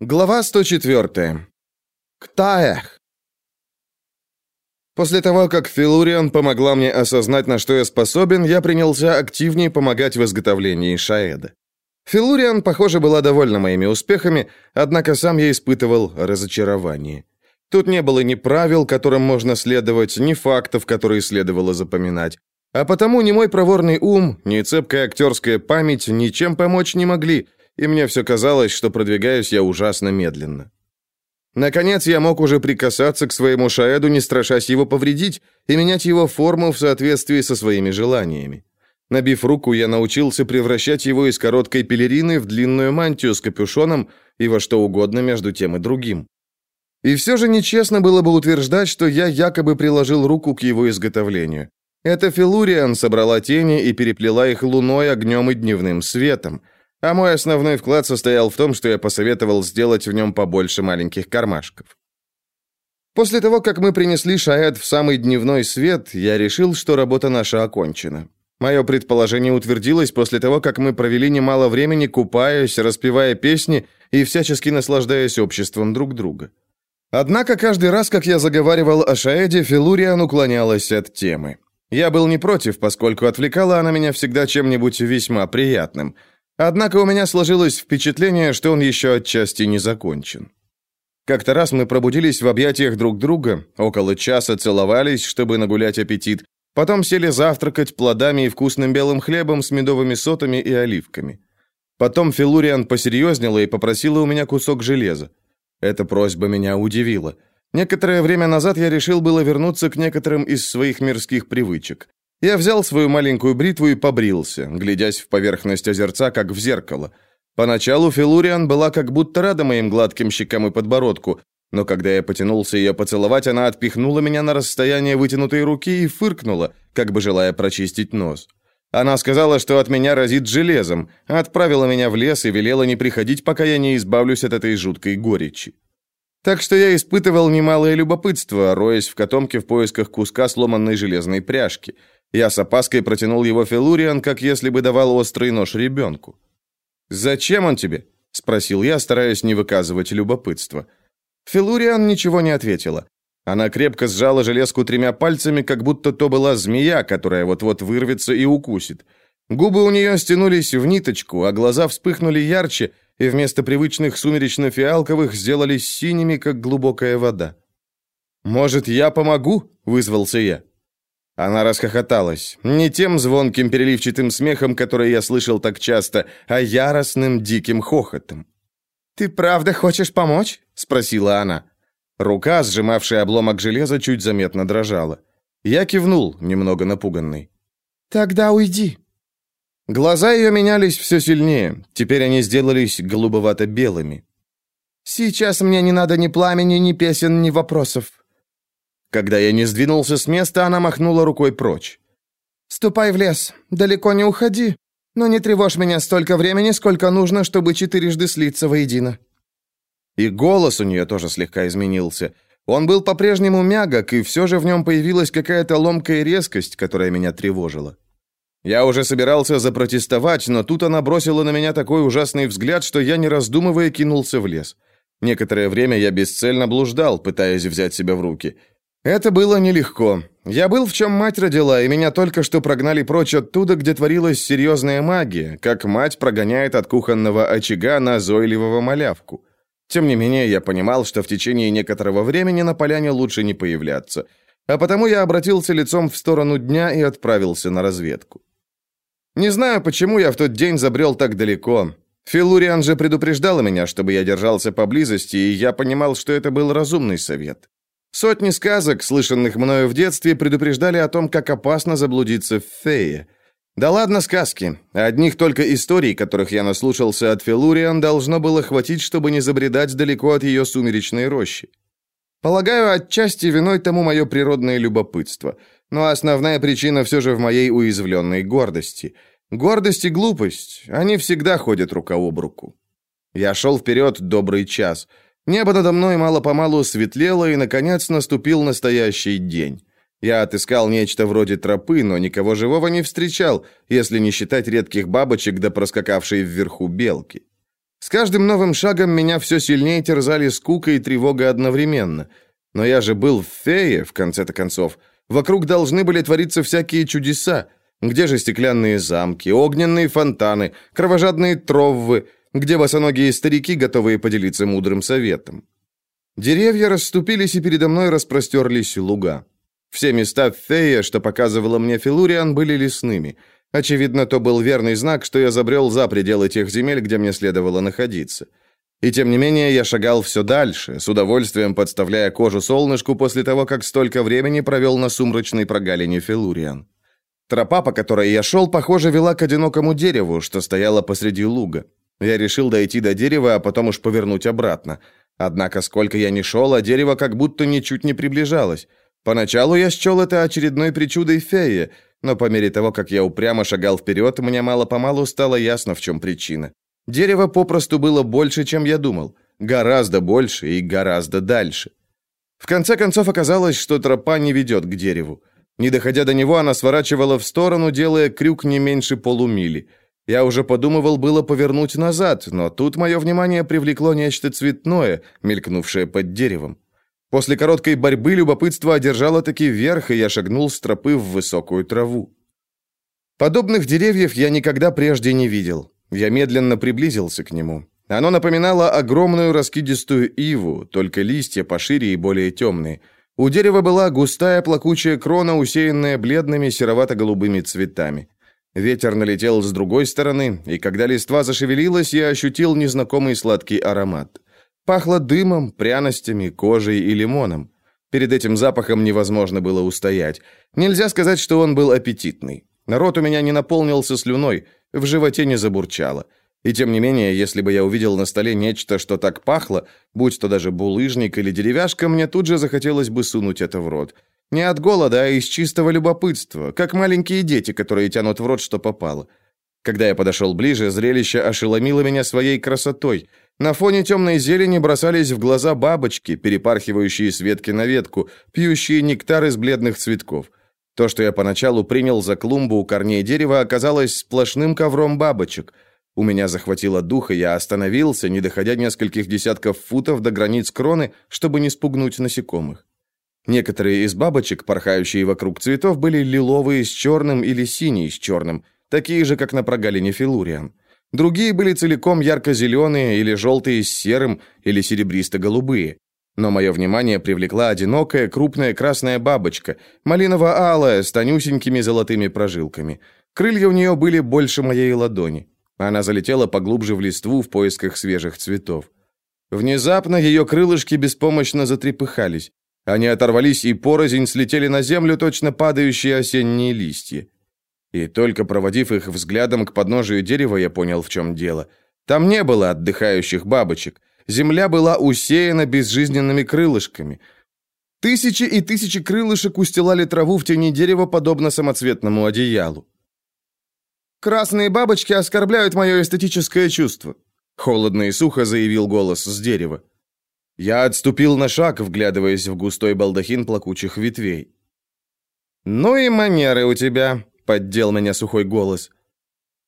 Глава 104. Ктаэх. После того, как Филуриан помогла мне осознать, на что я способен, я принялся активнее помогать в изготовлении шаэда. Филуриан, похоже, была довольна моими успехами, однако сам я испытывал разочарование. Тут не было ни правил, которым можно следовать, ни фактов, которые следовало запоминать. А потому ни мой проворный ум, ни цепкая актерская память ничем помочь не могли – и мне все казалось, что продвигаюсь я ужасно медленно. Наконец я мог уже прикасаться к своему шаэду, не страшась его повредить, и менять его форму в соответствии со своими желаниями. Набив руку, я научился превращать его из короткой пелерины в длинную мантию с капюшоном и во что угодно между тем и другим. И все же нечестно было бы утверждать, что я якобы приложил руку к его изготовлению. Это Филуриан собрала тени и переплела их луной, огнем и дневным светом – а мой основной вклад состоял в том, что я посоветовал сделать в нем побольше маленьких кармашков. После того, как мы принесли Шаэд в самый дневной свет, я решил, что работа наша окончена. Мое предположение утвердилось после того, как мы провели немало времени, купаясь, распевая песни и всячески наслаждаясь обществом друг друга. Однако каждый раз, как я заговаривал о Шаэде, Филуриан уклонялась от темы. Я был не против, поскольку отвлекала она меня всегда чем-нибудь весьма приятным – Однако у меня сложилось впечатление, что он еще отчасти не закончен. Как-то раз мы пробудились в объятиях друг друга, около часа целовались, чтобы нагулять аппетит, потом сели завтракать плодами и вкусным белым хлебом с медовыми сотами и оливками. Потом Филуриан посерьезнела и попросила у меня кусок железа. Эта просьба меня удивила. Некоторое время назад я решил было вернуться к некоторым из своих мирских привычек. Я взял свою маленькую бритву и побрился, глядясь в поверхность озерца, как в зеркало. Поначалу Филуриан была как будто рада моим гладким щекам и подбородку, но когда я потянулся ее поцеловать, она отпихнула меня на расстояние вытянутой руки и фыркнула, как бы желая прочистить нос. Она сказала, что от меня разит железом, отправила меня в лес и велела не приходить, пока я не избавлюсь от этой жуткой горечи. Так что я испытывал немалое любопытство, роясь в котомке в поисках куска сломанной железной пряжки – я с опаской протянул его Филуриан, как если бы давал острый нож ребенку. «Зачем он тебе?» – спросил я, стараясь не выказывать любопытства. Филуриан ничего не ответила. Она крепко сжала железку тремя пальцами, как будто то была змея, которая вот-вот вырвется и укусит. Губы у нее стянулись в ниточку, а глаза вспыхнули ярче, и вместо привычных сумеречно-фиалковых сделались синими, как глубокая вода. «Может, я помогу?» – вызвался я. Она расхохоталась. Не тем звонким переливчатым смехом, который я слышал так часто, а яростным диким хохотом. «Ты правда хочешь помочь?» — спросила она. Рука, сжимавшая обломок железа, чуть заметно дрожала. Я кивнул, немного напуганный. «Тогда уйди». Глаза ее менялись все сильнее. Теперь они сделались голубовато-белыми. «Сейчас мне не надо ни пламени, ни песен, ни вопросов. Когда я не сдвинулся с места, она махнула рукой прочь. «Ступай в лес, далеко не уходи, но не тревожь меня столько времени, сколько нужно, чтобы четырежды слиться воедино». И голос у нее тоже слегка изменился. Он был по-прежнему мягок, и все же в нем появилась какая-то ломкая резкость, которая меня тревожила. Я уже собирался запротестовать, но тут она бросила на меня такой ужасный взгляд, что я, не раздумывая, кинулся в лес. Некоторое время я бесцельно блуждал, пытаясь взять себя в руки – это было нелегко. Я был в чем мать родила, и меня только что прогнали прочь оттуда, где творилась серьезная магия, как мать прогоняет от кухонного очага назойливого малявку. Тем не менее, я понимал, что в течение некоторого времени на поляне лучше не появляться, а потому я обратился лицом в сторону дня и отправился на разведку. Не знаю, почему я в тот день забрел так далеко. Филуриан же предупреждала меня, чтобы я держался поблизости, и я понимал, что это был разумный совет. Сотни сказок, слышанных мною в детстве, предупреждали о том, как опасно заблудиться в фее. Да ладно сказки. Одних только историй, которых я наслушался от Филуриан, должно было хватить, чтобы не забредать далеко от ее сумеречной рощи. Полагаю, отчасти виной тому мое природное любопытство. Но основная причина все же в моей уязвленной гордости. Гордость и глупость, они всегда ходят рука об руку. Я шел вперед добрый час – Небо надо мной мало-помалу светлело, и, наконец, наступил настоящий день. Я отыскал нечто вроде тропы, но никого живого не встречал, если не считать редких бабочек да проскакавшей вверху белки. С каждым новым шагом меня все сильнее терзали скука и тревога одновременно. Но я же был в фее, в конце-то концов. Вокруг должны были твориться всякие чудеса. Где же стеклянные замки, огненные фонтаны, кровожадные троввы, где босоногие старики, готовые поделиться мудрым советом? Деревья расступились, и передо мной распростерлись луга. Все места Фея, что показывала мне Филуриан, были лесными. Очевидно, то был верный знак, что я забрел за пределы тех земель, где мне следовало находиться. И тем не менее я шагал все дальше, с удовольствием подставляя кожу солнышку после того, как столько времени провел на сумрачной прогалине Филуриан. Тропа, по которой я шел, похоже, вела к одинокому дереву, что стояло посреди луга. Я решил дойти до дерева, а потом уж повернуть обратно. Однако, сколько я ни шел, а дерево как будто ничуть не приближалось. Поначалу я счел это очередной причудой феи, но по мере того, как я упрямо шагал вперед, мне мало-помалу стало ясно, в чем причина. Дерево попросту было больше, чем я думал. Гораздо больше и гораздо дальше. В конце концов оказалось, что тропа не ведет к дереву. Не доходя до него, она сворачивала в сторону, делая крюк не меньше полумили. Я уже подумывал было повернуть назад, но тут мое внимание привлекло нечто цветное, мелькнувшее под деревом. После короткой борьбы любопытство одержало таки верх, и я шагнул с тропы в высокую траву. Подобных деревьев я никогда прежде не видел. Я медленно приблизился к нему. Оно напоминало огромную раскидистую иву, только листья пошире и более темные – у дерева была густая плакучая крона, усеянная бледными серовато-голубыми цветами. Ветер налетел с другой стороны, и когда листва зашевелилась, я ощутил незнакомый сладкий аромат. Пахло дымом, пряностями, кожей и лимоном. Перед этим запахом невозможно было устоять. Нельзя сказать, что он был аппетитный. Народ у меня не наполнился слюной, в животе не забурчало. И тем не менее, если бы я увидел на столе нечто, что так пахло, будь то даже булыжник или деревяшка, мне тут же захотелось бы сунуть это в рот. Не от голода, а из чистого любопытства, как маленькие дети, которые тянут в рот, что попало. Когда я подошел ближе, зрелище ошеломило меня своей красотой. На фоне темной зелени бросались в глаза бабочки, перепархивающие с ветки на ветку, пьющие нектар из бледных цветков. То, что я поначалу принял за клумбу у корней дерева, оказалось сплошным ковром бабочек – у меня захватило дух, и я остановился, не доходя нескольких десятков футов до границ кроны, чтобы не спугнуть насекомых. Некоторые из бабочек, порхающие вокруг цветов, были лиловые с черным или синие с черным, такие же, как на прогалине Филуриан. Другие были целиком ярко-зеленые или желтые с серым или серебристо-голубые. Но мое внимание привлекла одинокая крупная красная бабочка, малиново-алая, с тонюсенькими золотыми прожилками. Крылья у нее были больше моей ладони. Она залетела поглубже в листву в поисках свежих цветов. Внезапно ее крылышки беспомощно затрепыхались. Они оторвались и порознь слетели на землю точно падающие осенние листья. И только проводив их взглядом к подножию дерева, я понял, в чем дело. Там не было отдыхающих бабочек. Земля была усеяна безжизненными крылышками. Тысячи и тысячи крылышек устилали траву в тени дерева, подобно самоцветному одеялу. Красные бабочки оскорбляют мое эстетическое чувство», — холодно и сухо заявил голос с дерева. Я отступил на шаг, вглядываясь в густой балдахин плакучих ветвей. «Ну и манеры у тебя», — поддел меня сухой голос.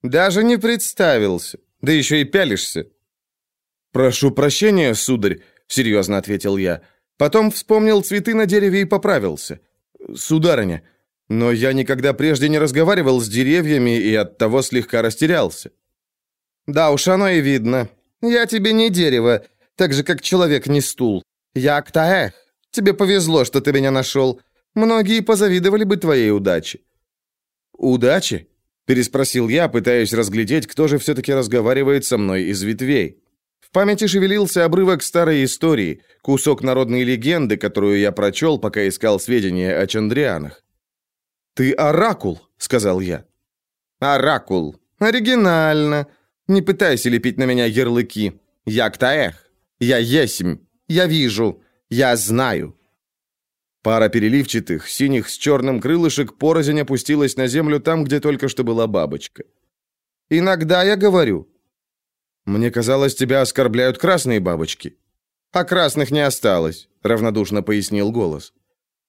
«Даже не представился, да еще и пялишься». «Прошу прощения, сударь», — серьезно ответил я. Потом вспомнил цветы на дереве и поправился. «Сударыня, но я никогда прежде не разговаривал с деревьями и оттого слегка растерялся. Да уж оно и видно. Я тебе не дерево, так же, как человек не стул. Я Актаэх. Тебе повезло, что ты меня нашел. Многие позавидовали бы твоей удаче. Удачи? Переспросил я, пытаясь разглядеть, кто же все-таки разговаривает со мной из ветвей. В памяти шевелился обрывок старой истории, кусок народной легенды, которую я прочел, пока искал сведения о Чандрианах. «Ты оракул», — сказал я. «Оракул. Оригинально. Не пытайся лепить на меня ярлыки. Я Ктаэх. Я есмь. Я вижу. Я знаю». Пара переливчатых, синих с черным крылышек порознь опустилась на землю там, где только что была бабочка. «Иногда я говорю». «Мне казалось, тебя оскорбляют красные бабочки». «А красных не осталось», — равнодушно пояснил голос.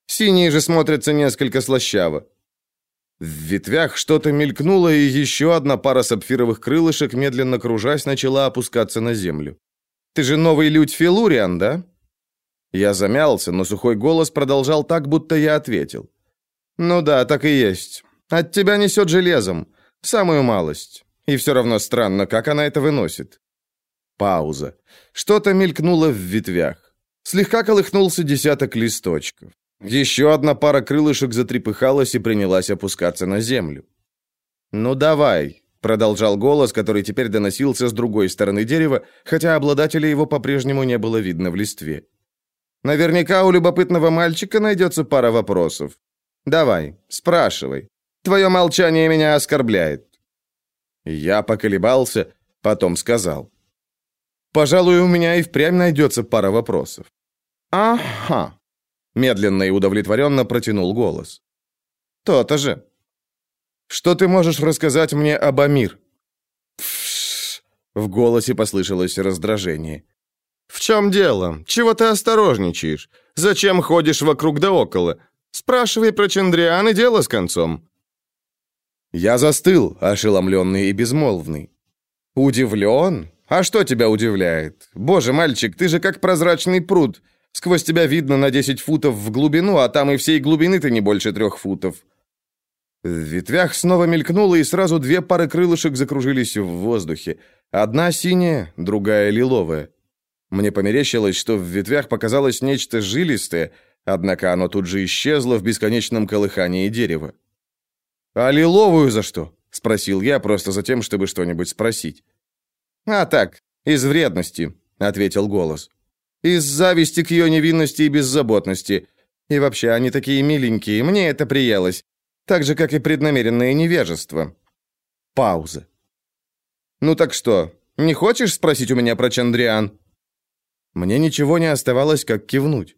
«Синие же смотрятся несколько слащаво. В ветвях что-то мелькнуло, и еще одна пара сапфировых крылышек, медленно кружась, начала опускаться на землю. «Ты же новый людь Филуриан, да?» Я замялся, но сухой голос продолжал так, будто я ответил. «Ну да, так и есть. От тебя несет железом. Самую малость. И все равно странно, как она это выносит». Пауза. Что-то мелькнуло в ветвях. Слегка колыхнулся десяток листочков. Еще одна пара крылышек затрепыхалась и принялась опускаться на землю. «Ну давай», — продолжал голос, который теперь доносился с другой стороны дерева, хотя обладателя его по-прежнему не было видно в листве. Наверняка у любопытного мальчика найдется пара вопросов. Давай, спрашивай. Твое молчание меня оскорбляет». Я поколебался, потом сказал. «Пожалуй, у меня и впрямь найдется пара вопросов». «Ага», — медленно и удовлетворенно протянул голос. «То-то же». «Что ты можешь рассказать мне об Амир?» «Пф!» — в голосе послышалось раздражение. «В чем дело? Чего ты осторожничаешь? Зачем ходишь вокруг да около? Спрашивай про Чандриан и дело с концом». Я застыл, ошеломленный и безмолвный. «Удивлен? А что тебя удивляет? Боже, мальчик, ты же как прозрачный пруд. Сквозь тебя видно на 10 футов в глубину, а там и всей глубины ты не больше трех футов». В ветвях снова мелькнуло, и сразу две пары крылышек закружились в воздухе. Одна синяя, другая лиловая. Мне померещилось, что в ветвях показалось нечто жилистое, однако оно тут же исчезло в бесконечном колыхании дерева. «А лиловую за что?» — спросил я, просто за тем, чтобы что-нибудь спросить. «А так, из вредности», — ответил голос. «Из зависти к ее невинности и беззаботности. И вообще, они такие миленькие, мне это приелось. Так же, как и преднамеренное невежество». Пауза. «Ну так что, не хочешь спросить у меня про Чандриан?» Мне ничего не оставалось, как кивнуть.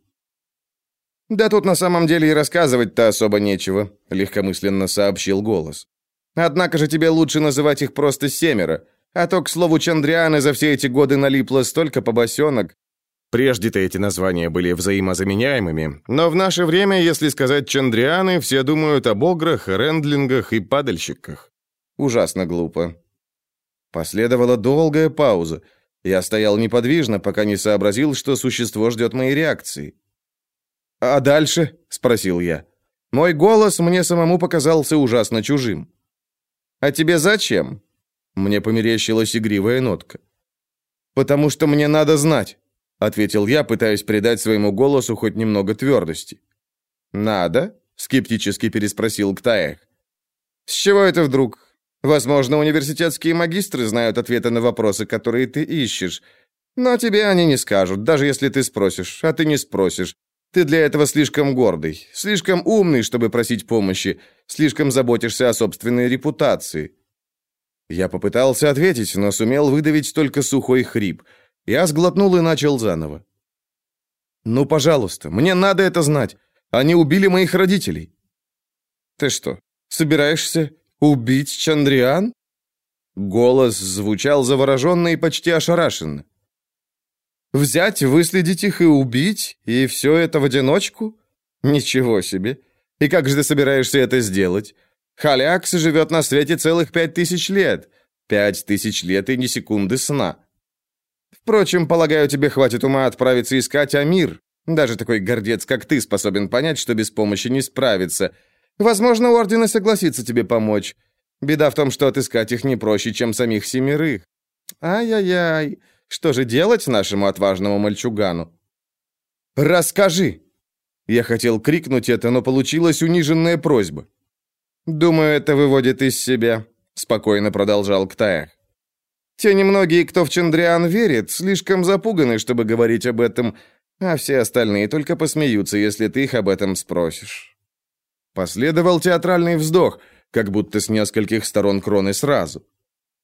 «Да тут на самом деле и рассказывать-то особо нечего», — легкомысленно сообщил голос. «Однако же тебе лучше называть их просто семеро, а то, к слову, Чандрианы за все эти годы налипло столько побосенок. Прежде-то эти названия были взаимозаменяемыми, но в наше время, если сказать Чандрианы, все думают об ограх, рендлингах и падальщиках. Ужасно глупо». Последовала долгая пауза, — я стоял неподвижно, пока не сообразил, что существо ждет моей реакции. «А дальше?» — спросил я. Мой голос мне самому показался ужасно чужим. «А тебе зачем?» Мне померещилась игривая нотка. «Потому что мне надо знать», — ответил я, пытаясь придать своему голосу хоть немного твердости. «Надо?» — скептически переспросил Ктаэх. «С чего это вдруг? Возможно, университетские магистры знают ответы на вопросы, которые ты ищешь. Но тебе они не скажут, даже если ты спросишь, а ты не спросишь. Ты для этого слишком гордый, слишком умный, чтобы просить помощи, слишком заботишься о собственной репутации. Я попытался ответить, но сумел выдавить только сухой хрип. Я сглотнул и начал заново. «Ну, пожалуйста, мне надо это знать. Они убили моих родителей». «Ты что, собираешься «Убить Чандриан?» Голос звучал завороженно и почти ошарашенно. «Взять, выследить их и убить? И все это в одиночку? Ничего себе! И как же ты собираешься это сделать? Халякс живет на свете целых пять тысяч лет. Пять тысяч лет и ни секунды сна. Впрочем, полагаю, тебе хватит ума отправиться искать Амир. Даже такой гордец, как ты, способен понять, что без помощи не справится». Возможно, Орден и согласится тебе помочь. Беда в том, что отыскать их не проще, чем самих семерых. Ай-яй-яй, что же делать нашему отважному мальчугану? Расскажи. Я хотел крикнуть это, но получилась униженная просьба. Думаю, это выводит из себя, спокойно продолжал Ктаях. Те немногие, кто в Чандриан верит, слишком запуганы, чтобы говорить об этом, а все остальные только посмеются, если ты их об этом спросишь. Последовал театральный вздох, как будто с нескольких сторон кроны сразу.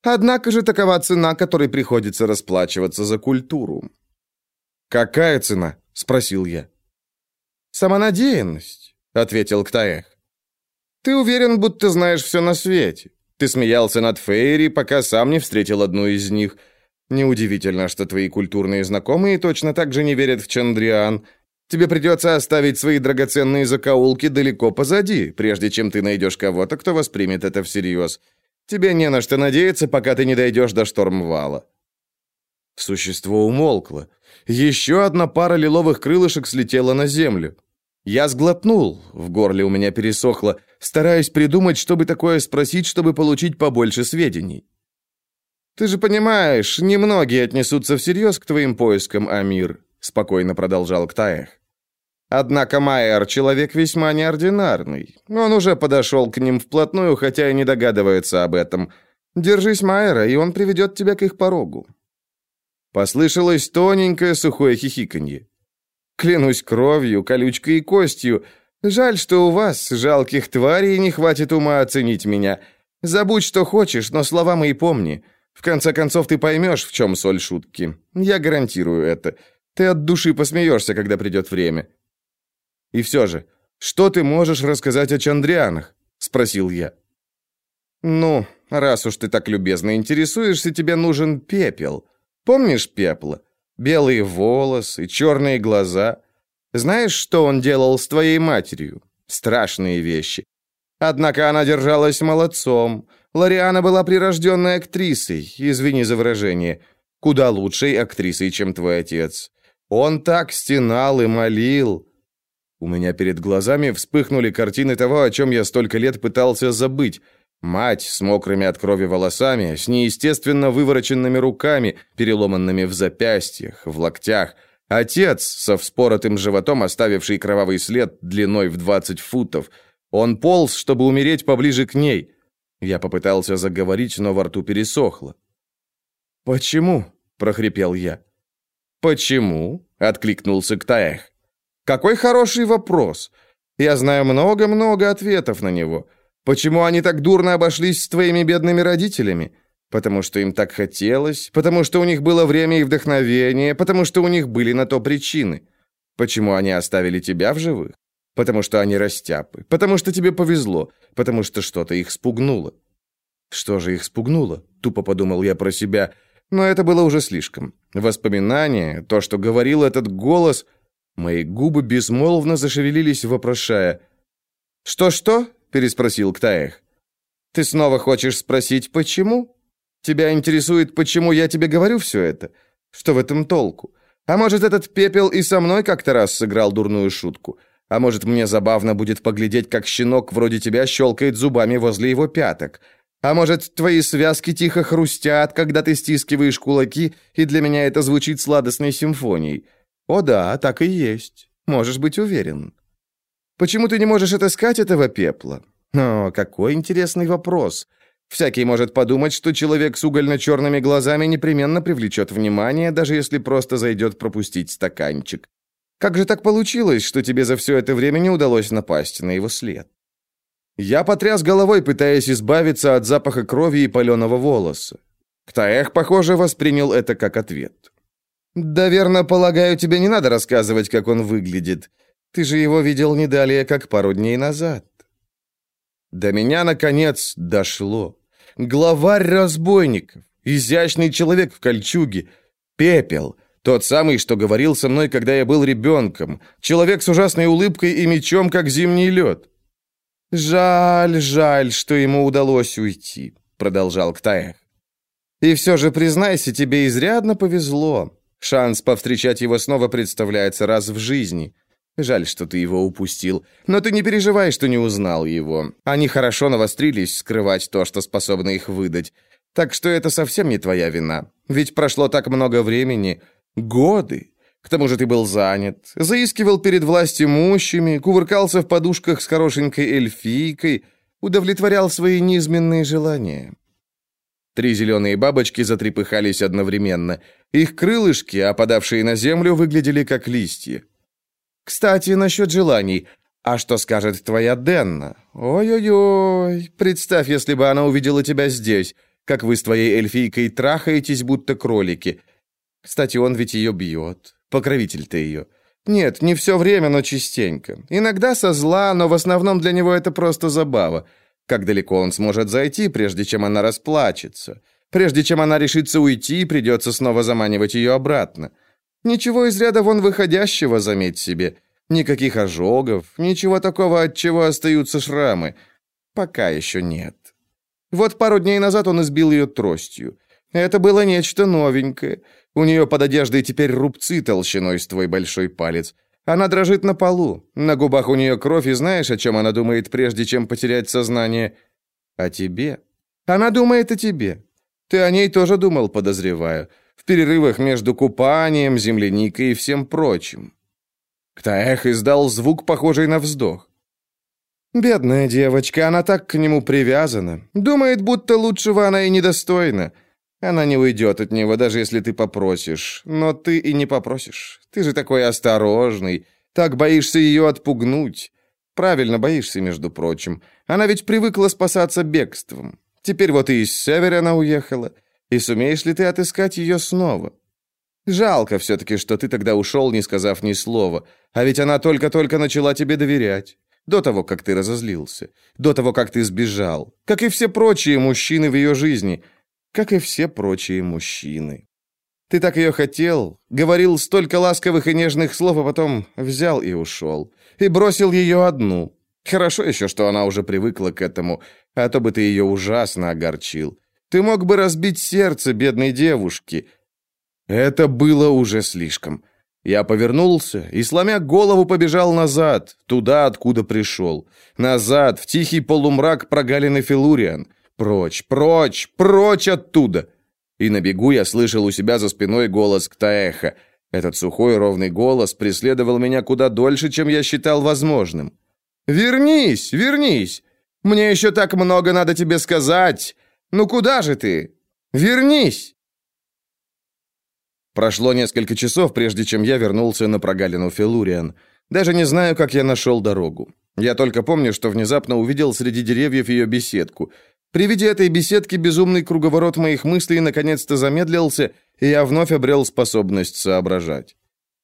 Однако же такова цена, которой приходится расплачиваться за культуру. «Какая цена?» — спросил я. «Самонадеянность», — ответил Ктаэх. «Ты уверен, будто знаешь все на свете. Ты смеялся над Фейри, пока сам не встретил одну из них. Неудивительно, что твои культурные знакомые точно так же не верят в Чандриан. Тебе придется оставить свои драгоценные закоулки далеко позади, прежде чем ты найдешь кого-то, кто воспримет это всерьез. Тебе не на что надеяться, пока ты не дойдешь до штормвала». Существо умолкло. Еще одна пара лиловых крылышек слетела на землю. Я сглотнул, в горле у меня пересохло, стараясь придумать, чтобы такое спросить, чтобы получить побольше сведений. «Ты же понимаешь, немногие отнесутся всерьез к твоим поискам, Амир», спокойно продолжал Ктаэх. Однако Майер человек весьма неординарный. Он уже подошел к ним вплотную, хотя и не догадывается об этом. Держись Майера, и он приведет тебя к их порогу. Послышалось тоненькое сухое хихиканье. Клянусь кровью, колючкой и костью. Жаль, что у вас, жалких тварей, не хватит ума оценить меня. Забудь, что хочешь, но слова мои помни. В конце концов, ты поймешь, в чем соль шутки. Я гарантирую это. Ты от души посмеешься, когда придет время. И все же, что ты можешь рассказать о Чандрианах? Спросил я. Ну, раз уж ты так любезно интересуешься, тебе нужен пепел. Помнишь пепла? Белые волосы, черные глаза. Знаешь, что он делал с твоей матерью? Страшные вещи. Однако она держалась молодцом. Лориана была прирожденной актрисой, извини за выражение, куда лучшей актрисой, чем твой отец. Он так стенал и молил. У меня перед глазами вспыхнули картины того, о чем я столько лет пытался забыть. Мать с мокрыми от крови волосами, с неестественно вывороченными руками, переломанными в запястьях, в локтях. Отец со вспоротым животом, оставивший кровавый след длиной в 20 футов. Он полз, чтобы умереть поближе к ней. Я попытался заговорить, но во рту пересохло. «Почему?» – прохрипел я. «Почему?» – откликнулся Ктаэх. «Какой хороший вопрос. Я знаю много-много ответов на него». Почему они так дурно обошлись с твоими бедными родителями? Потому что им так хотелось, потому что у них было время и вдохновение, потому что у них были на то причины. Почему они оставили тебя в живых? Потому что они растяпы, потому что тебе повезло, потому что что-то их спугнуло. Что же их спугнуло? Тупо подумал я про себя, но это было уже слишком. Воспоминания, то, что говорил этот голос, мои губы безмолвно зашевелились, вопрошая: "Что-что? Переспросил Ктаэх. Ты снова хочешь спросить, почему? Тебя интересует, почему я тебе говорю все это? Что в этом толку? А может, этот пепел и со мной как-то раз сыграл дурную шутку? А может, мне забавно будет поглядеть, как щенок вроде тебя щелкает зубами возле его пяток? А может, твои связки тихо хрустят, когда ты стискиваешь кулаки, и для меня это звучит сладостной симфонией? О да, так и есть. Можешь быть уверен. Почему ты не можешь отыскать этого пепла? О, какой интересный вопрос. Всякий может подумать, что человек с угольно-черными глазами непременно привлечет внимание, даже если просто зайдет пропустить стаканчик. Как же так получилось, что тебе за все это время не удалось напасть на его след? Я потряс головой, пытаясь избавиться от запаха крови и паленого волоса. Ктаэх, похоже, воспринял это как ответ. «Да верно, полагаю, тебе не надо рассказывать, как он выглядит. Ты же его видел не далее, как пару дней назад. До меня, наконец, дошло. Главарь разбойников, изящный человек в кольчуге, пепел, тот самый, что говорил со мной, когда я был ребенком, человек с ужасной улыбкой и мечом, как зимний лед. «Жаль, жаль, что ему удалось уйти», — продолжал Ктаях. «И все же, признайся, тебе изрядно повезло. Шанс повстречать его снова представляется раз в жизни. Жаль, что ты его упустил. Но ты не переживай, что не узнал его. Они хорошо навострились скрывать то, что способно их выдать. Так что это совсем не твоя вина. Ведь прошло так много времени. Годы. К тому же ты был занят. Заискивал перед властимущими, кувыркался в подушках с хорошенькой эльфийкой, удовлетворял свои низменные желания. Три зеленые бабочки затрепыхались одновременно. Их крылышки, опадавшие на землю, выглядели как листья. Кстати, насчет желаний. А что скажет твоя Денна? Ой-ой-ой, представь, если бы она увидела тебя здесь, как вы с твоей эльфийкой трахаетесь, будто кролики. Кстати, он ведь ее бьет. Покровитель-то ее. Нет, не все время, но частенько. Иногда со зла, но в основном для него это просто забава. Как далеко он сможет зайти, прежде чем она расплачется? Прежде чем она решится уйти, придется снова заманивать ее обратно. Ничего из ряда вон выходящего, заметь себе. Никаких ожогов, ничего такого, от чего остаются шрамы. Пока еще нет. Вот пару дней назад он избил ее тростью. Это было нечто новенькое. У нее под одеждой теперь рубцы толщиной с твой большой палец. Она дрожит на полу. На губах у нее кровь, и знаешь, о чем она думает, прежде чем потерять сознание? О тебе. Она думает о тебе. Ты о ней тоже думал, подозреваю. В перерывах между купанием, земляникой и всем прочим. Ктаэх издал звук, похожий на вздох. Бедная девочка, она так к нему привязана. Думает, будто лучшего она и недостойна. Она не уйдет от него, даже если ты попросишь. Но ты и не попросишь. Ты же такой осторожный. Так боишься ее отпугнуть. Правильно боишься, между прочим. Она ведь привыкла спасаться бегством. Теперь вот и из севера она уехала. И сумеешь ли ты отыскать ее снова? Жалко все-таки, что ты тогда ушел, не сказав ни слова. А ведь она только-только начала тебе доверять. До того, как ты разозлился. До того, как ты сбежал. Как и все прочие мужчины в ее жизни – как и все прочие мужчины. Ты так ее хотел, говорил столько ласковых и нежных слов, а потом взял и ушел. И бросил ее одну. Хорошо еще, что она уже привыкла к этому, а то бы ты ее ужасно огорчил. Ты мог бы разбить сердце бедной девушки. Это было уже слишком. Я повернулся и, сломя голову, побежал назад, туда, откуда пришел. Назад, в тихий полумрак прогалины Филуриан. Прочь, прочь, прочь оттуда! И на бегу я слышал у себя за спиной голос Ктаэха. Этот сухой ровный голос преследовал меня куда дольше, чем я считал возможным. «Вернись, вернись! Мне еще так много надо тебе сказать! Ну куда же ты? Вернись!» Прошло несколько часов, прежде чем я вернулся на прогалину Филуриан. Даже не знаю, как я нашел дорогу. Я только помню, что внезапно увидел среди деревьев ее беседку. При виде этой беседки безумный круговорот моих мыслей наконец-то замедлился, и я вновь обрел способность соображать.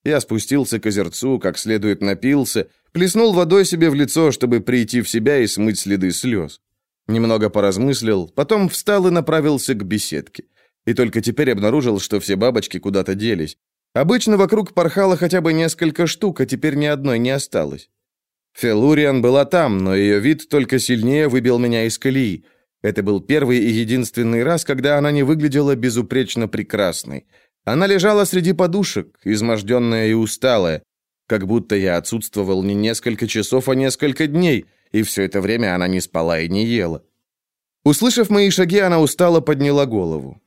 Я спустился к озерцу, как следует напился, плеснул водой себе в лицо, чтобы прийти в себя и смыть следы слез. Немного поразмыслил, потом встал и направился к беседке. И только теперь обнаружил, что все бабочки куда-то делись. Обычно вокруг порхало хотя бы несколько штук, а теперь ни одной не осталось. Фелуриан была там, но ее вид только сильнее выбил меня из колеи. Это был первый и единственный раз, когда она не выглядела безупречно прекрасной. Она лежала среди подушек, изможденная и усталая, как будто я отсутствовал не несколько часов, а несколько дней, и все это время она не спала и не ела. Услышав мои шаги, она устало подняла голову.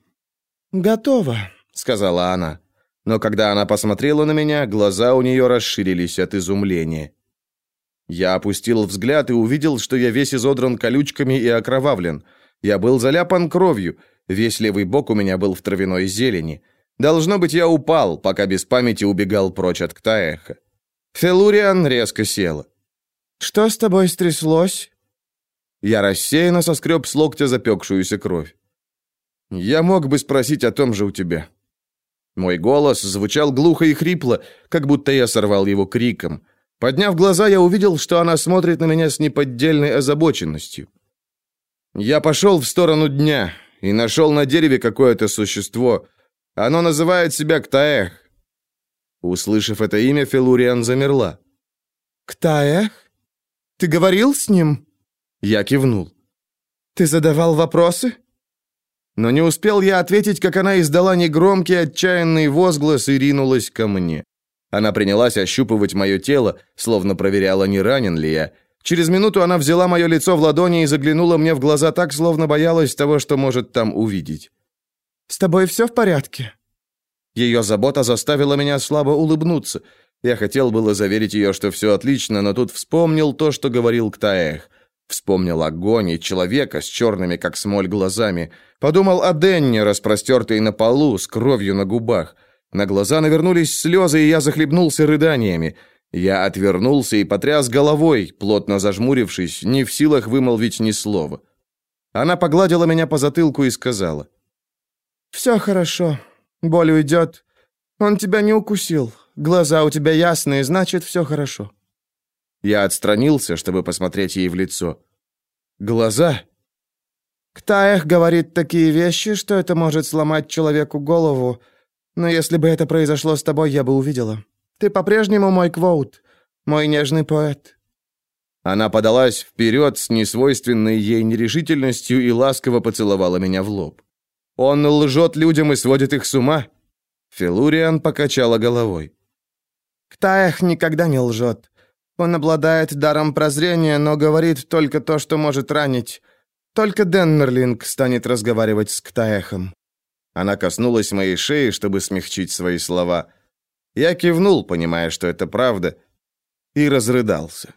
«Готово», — сказала она. Но когда она посмотрела на меня, глаза у нее расширились от изумления. Я опустил взгляд и увидел, что я весь изодран колючками и окровавлен. Я был заляпан кровью, весь левый бок у меня был в травяной зелени. Должно быть, я упал, пока без памяти убегал прочь от Ктаэха. Фелуриан резко села. «Что с тобой стряслось?» Я рассеянно соскреб с локтя запекшуюся кровь. «Я мог бы спросить о том же у тебя». Мой голос звучал глухо и хрипло, как будто я сорвал его криком. Подняв глаза, я увидел, что она смотрит на меня с неподдельной озабоченностью. Я пошел в сторону дня и нашел на дереве какое-то существо. Оно называет себя Ктаэх. Услышав это имя, Фелуриан замерла. «Ктаэх? Ты говорил с ним?» Я кивнул. «Ты задавал вопросы?» Но не успел я ответить, как она издала негромкий отчаянный возглас и ринулась ко мне. Она принялась ощупывать мое тело, словно проверяла, не ранен ли я. Через минуту она взяла мое лицо в ладони и заглянула мне в глаза так, словно боялась того, что может там увидеть. «С тобой все в порядке?» Ее забота заставила меня слабо улыбнуться. Я хотел было заверить ее, что все отлично, но тут вспомнил то, что говорил Ктаэх. Вспомнил огонь и человека с черными, как смоль, глазами. Подумал о Денне, распростертой на полу, с кровью на губах. На глаза навернулись слезы, и я захлебнулся рыданиями. Я отвернулся и потряс головой, плотно зажмурившись, не в силах вымолвить ни слова. Она погладила меня по затылку и сказала. «Все хорошо. Боль уйдет. Он тебя не укусил. Глаза у тебя ясные, значит, все хорошо». Я отстранился, чтобы посмотреть ей в лицо. «Глаза?» «Ктаэх говорит такие вещи, что это может сломать человеку голову. Но если бы это произошло с тобой, я бы увидела. Ты по-прежнему мой квоут, мой нежный поэт». Она подалась вперед с несвойственной ей нерешительностью и ласково поцеловала меня в лоб. «Он лжет людям и сводит их с ума?» Филуриан покачала головой. «Ктаэх никогда не лжет. Он обладает даром прозрения, но говорит только то, что может ранить. Только Деннерлинг станет разговаривать с Ктаэхом». Она коснулась моей шеи, чтобы смягчить свои слова. Я кивнул, понимая, что это правда, и разрыдался.